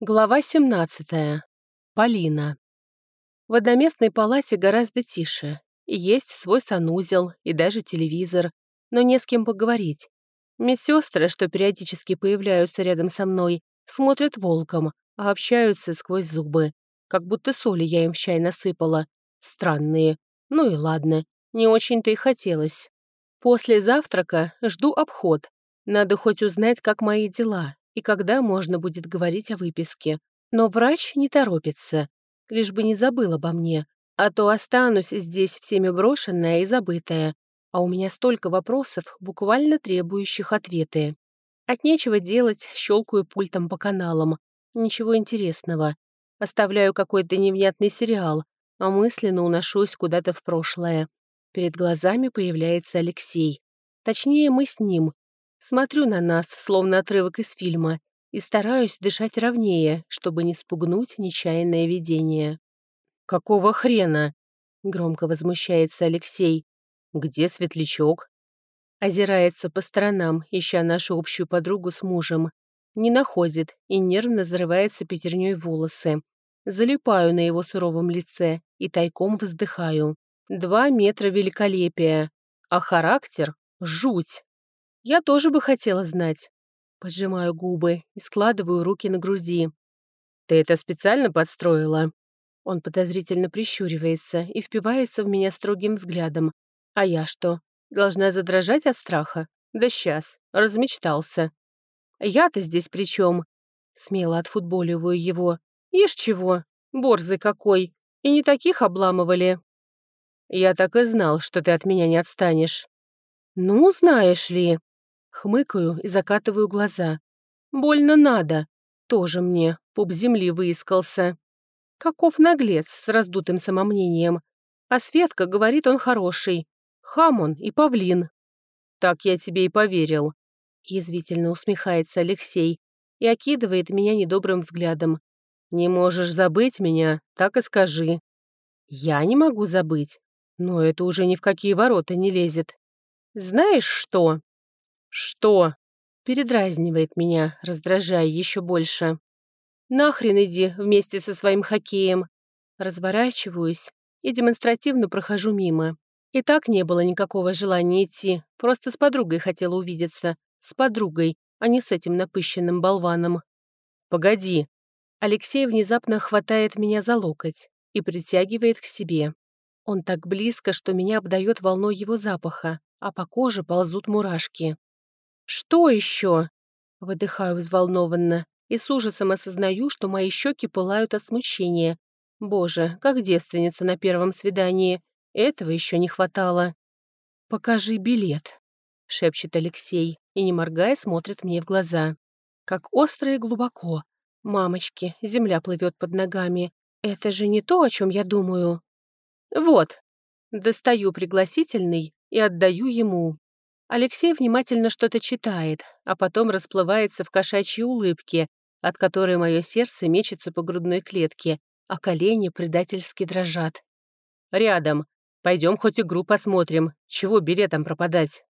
Глава 17. Полина. В одноместной палате гораздо тише. Есть свой санузел, и даже телевизор, но не с кем поговорить. Медсестры, что периодически появляются рядом со мной, смотрят волком, а общаются сквозь зубы. Как будто соли я им в чай насыпала. Странные. Ну и ладно, не очень-то и хотелось. После завтрака жду обход. Надо хоть узнать, как мои дела, и когда можно будет говорить о выписке. Но врач не торопится, лишь бы не забыл обо мне, а то останусь здесь всеми брошенная и забытая, а у меня столько вопросов, буквально требующих ответы. От нечего делать, щелкаю пультом по каналам. Ничего интересного. Оставляю какой-то невнятный сериал, а мысленно уношусь куда-то в прошлое. Перед глазами появляется Алексей. Точнее, мы с ним, Смотрю на нас, словно отрывок из фильма, и стараюсь дышать ровнее, чтобы не спугнуть нечаянное видение. «Какого хрена?» — громко возмущается Алексей. «Где светлячок?» Озирается по сторонам, ища нашу общую подругу с мужем. Не находит и нервно зарывается пятерней волосы. Залипаю на его суровом лице и тайком вздыхаю. Два метра великолепия, а характер — жуть. Я тоже бы хотела знать. Поджимаю губы и складываю руки на груди. «Ты это специально подстроила?» Он подозрительно прищуривается и впивается в меня строгим взглядом. А я что, должна задрожать от страха? Да сейчас, размечтался. Я-то здесь при чем? Смело отфутболиваю его. Ишь чего, борзый какой. И не таких обламывали. Я так и знал, что ты от меня не отстанешь. Ну, знаешь ли. Хмыкаю и закатываю глаза. Больно надо. Тоже мне пуп земли выискался. Каков наглец с раздутым самомнением. А Светка говорит, он хороший. Хам он и павлин. Так я тебе и поверил. Язвительно усмехается Алексей и окидывает меня недобрым взглядом. «Не можешь забыть меня, так и скажи». «Я не могу забыть, но это уже ни в какие ворота не лезет. Знаешь что?» «Что?» — передразнивает меня, раздражая еще больше. «Нахрен иди вместе со своим хоккеем!» Разворачиваюсь и демонстративно прохожу мимо. И так не было никакого желания идти, просто с подругой хотела увидеться. С подругой, а не с этим напыщенным болваном. «Погоди!» Алексей внезапно хватает меня за локоть и притягивает к себе. Он так близко, что меня обдает волной его запаха, а по коже ползут мурашки. «Что еще?» Выдыхаю взволнованно и с ужасом осознаю, что мои щеки пылают от смущения. Боже, как девственница на первом свидании. Этого еще не хватало. «Покажи билет», — шепчет Алексей и, не моргая, смотрит мне в глаза. Как остро и глубоко. Мамочки, земля плывет под ногами. Это же не то, о чем я думаю. Вот. Достаю пригласительный и отдаю ему. Алексей внимательно что-то читает, а потом расплывается в кошачьей улыбке, от которой мое сердце мечется по грудной клетке, а колени предательски дрожат. «Рядом. Пойдем хоть игру посмотрим. Чего билетом пропадать?»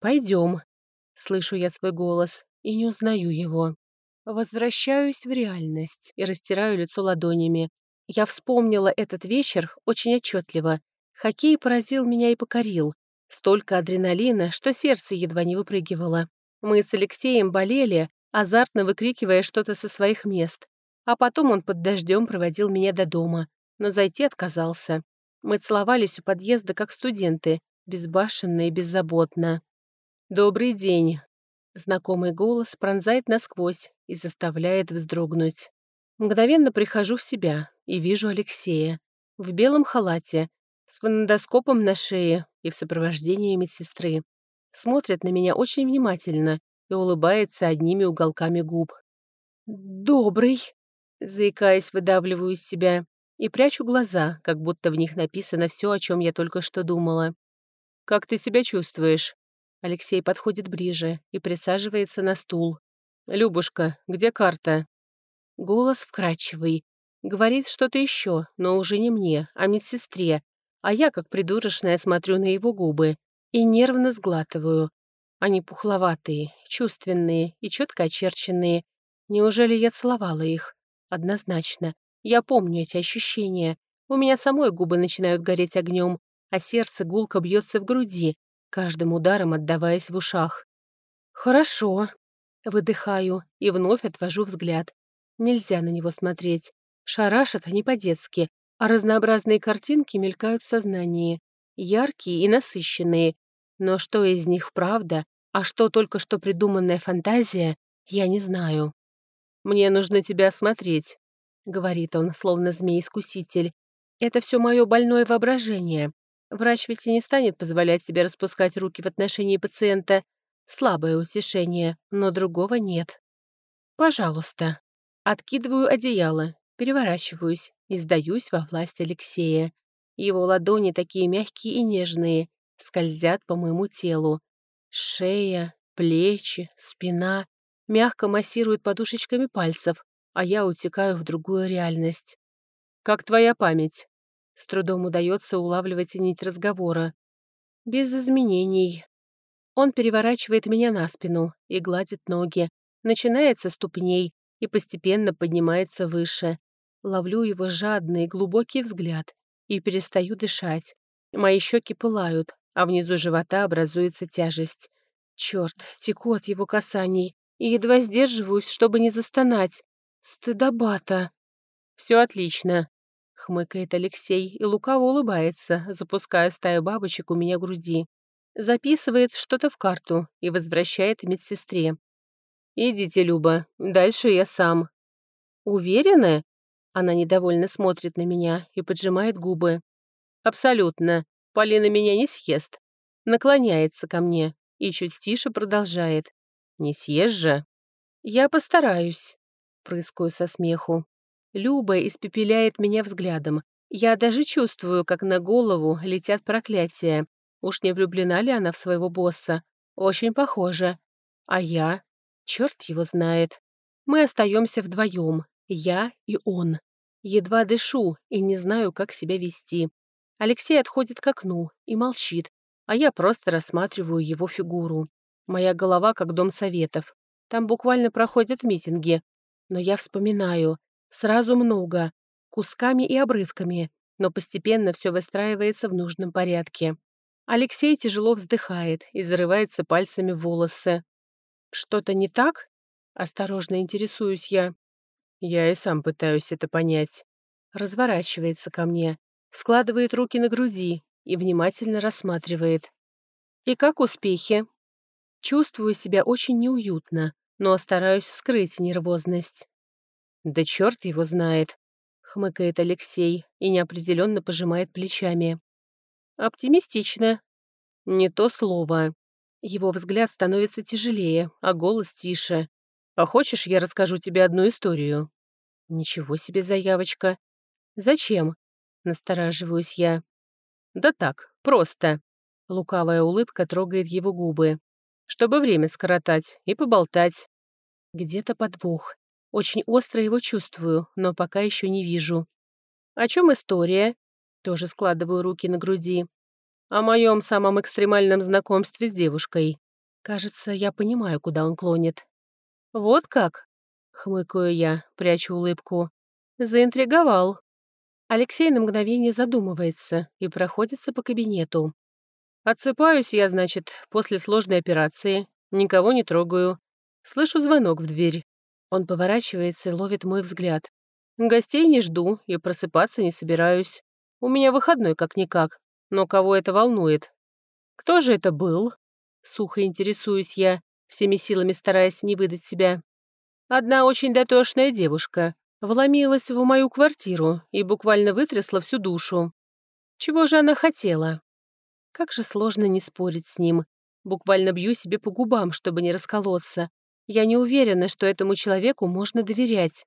«Пойдем», — слышу я свой голос и не узнаю его. Возвращаюсь в реальность и растираю лицо ладонями. Я вспомнила этот вечер очень отчетливо. Хоккей поразил меня и покорил. Столько адреналина, что сердце едва не выпрыгивало. Мы с Алексеем болели, азартно выкрикивая что-то со своих мест. А потом он под дождем проводил меня до дома, но зайти отказался. Мы целовались у подъезда как студенты, безбашенно и беззаботно. «Добрый день!» Знакомый голос пронзает насквозь и заставляет вздрогнуть. Мгновенно прихожу в себя и вижу Алексея. В белом халате, с фонендоскопом на шее и в сопровождении медсестры. Смотрит на меня очень внимательно и улыбается одними уголками губ. «Добрый», — заикаясь, выдавливаю из себя и прячу глаза, как будто в них написано все, о чем я только что думала. «Как ты себя чувствуешь?» Алексей подходит ближе и присаживается на стул. «Любушка, где карта?» Голос вкрадчивый. Говорит что-то еще, но уже не мне, а медсестре, а я, как придурочная, смотрю на его губы и нервно сглатываю. Они пухловатые, чувственные и четко очерченные. Неужели я целовала их? Однозначно. Я помню эти ощущения. У меня самой губы начинают гореть огнем, а сердце гулко бьется в груди, каждым ударом отдаваясь в ушах. «Хорошо», — выдыхаю и вновь отвожу взгляд. Нельзя на него смотреть. Шарашат они по-детски, а разнообразные картинки мелькают в сознании. Яркие и насыщенные. Но что из них правда, а что только что придуманная фантазия, я не знаю. «Мне нужно тебя осмотреть», — говорит он, словно змей-искуситель. «Это все мое больное воображение. Врач ведь и не станет позволять себе распускать руки в отношении пациента. Слабое утешение, но другого нет. Пожалуйста. Откидываю одеяло, переворачиваюсь и сдаюсь во власть Алексея. Его ладони такие мягкие и нежные, скользят по моему телу. Шея, плечи, спина мягко массируют подушечками пальцев, а я утекаю в другую реальность. «Как твоя память?» С трудом удается улавливать нить разговора. «Без изменений». Он переворачивает меня на спину и гладит ноги, начинается с ступней и постепенно поднимается выше. Ловлю его жадный, глубокий взгляд и перестаю дышать. Мои щеки пылают, а внизу живота образуется тяжесть. Черт, теку от его касаний и едва сдерживаюсь, чтобы не застонать. Стыдобата. Все отлично, хмыкает Алексей и лукаво улыбается, запуская стаю бабочек у меня груди. Записывает что-то в карту и возвращает медсестре. «Идите, Люба, дальше я сам». «Уверены?» Она недовольно смотрит на меня и поджимает губы. «Абсолютно. Полина меня не съест». Наклоняется ко мне и чуть тише продолжает. «Не съешь же?» «Я постараюсь», — прыскаю со смеху. Люба испепеляет меня взглядом. Я даже чувствую, как на голову летят проклятия. Уж не влюблена ли она в своего босса? Очень похоже. А я? Черт его знает. Мы остаемся вдвоем, я и он. Едва дышу и не знаю, как себя вести. Алексей отходит к окну и молчит, а я просто рассматриваю его фигуру. Моя голова как дом советов. Там буквально проходят митинги. Но я вспоминаю, Сразу много, кусками и обрывками, но постепенно все выстраивается в нужном порядке. Алексей тяжело вздыхает и зарывается пальцами в волосы. «Что-то не так?» — осторожно интересуюсь я. Я и сам пытаюсь это понять. Разворачивается ко мне, складывает руки на груди и внимательно рассматривает. «И как успехи?» Чувствую себя очень неуютно, но стараюсь скрыть нервозность. «Да черт его знает», — хмыкает Алексей и неопределенно пожимает плечами. «Оптимистично. Не то слово. Его взгляд становится тяжелее, а голос тише. А хочешь, я расскажу тебе одну историю?» «Ничего себе заявочка. Зачем?» — настораживаюсь я. «Да так, просто». Лукавая улыбка трогает его губы. «Чтобы время скоротать и поболтать». Где-то подвох. Очень остро его чувствую, но пока еще не вижу. О чем история? Тоже складываю руки на груди. О моем самом экстремальном знакомстве с девушкой. Кажется, я понимаю, куда он клонит. Вот как? Хмыкаю я, прячу улыбку. Заинтриговал. Алексей на мгновение задумывается и проходится по кабинету. Отсыпаюсь я, значит, после сложной операции. Никого не трогаю. Слышу звонок в дверь. Он поворачивается и ловит мой взгляд. Гостей не жду и просыпаться не собираюсь. У меня выходной как-никак. Но кого это волнует? Кто же это был? Сухо интересуюсь я, всеми силами стараясь не выдать себя. Одна очень дотошная девушка вломилась в мою квартиру и буквально вытрясла всю душу. Чего же она хотела? Как же сложно не спорить с ним. Буквально бью себе по губам, чтобы не расколоться. Я не уверена, что этому человеку можно доверять.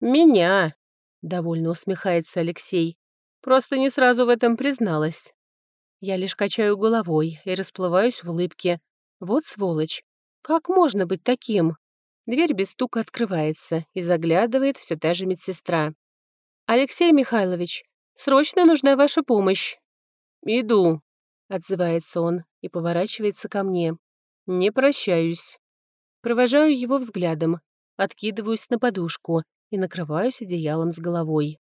«Меня!» — довольно усмехается Алексей. «Просто не сразу в этом призналась». Я лишь качаю головой и расплываюсь в улыбке. Вот сволочь. Как можно быть таким? Дверь без стука открывается и заглядывает все та же медсестра. «Алексей Михайлович, срочно нужна ваша помощь». «Иду», — отзывается он и поворачивается ко мне. «Не прощаюсь». Провожаю его взглядом, откидываюсь на подушку и накрываюсь одеялом с головой.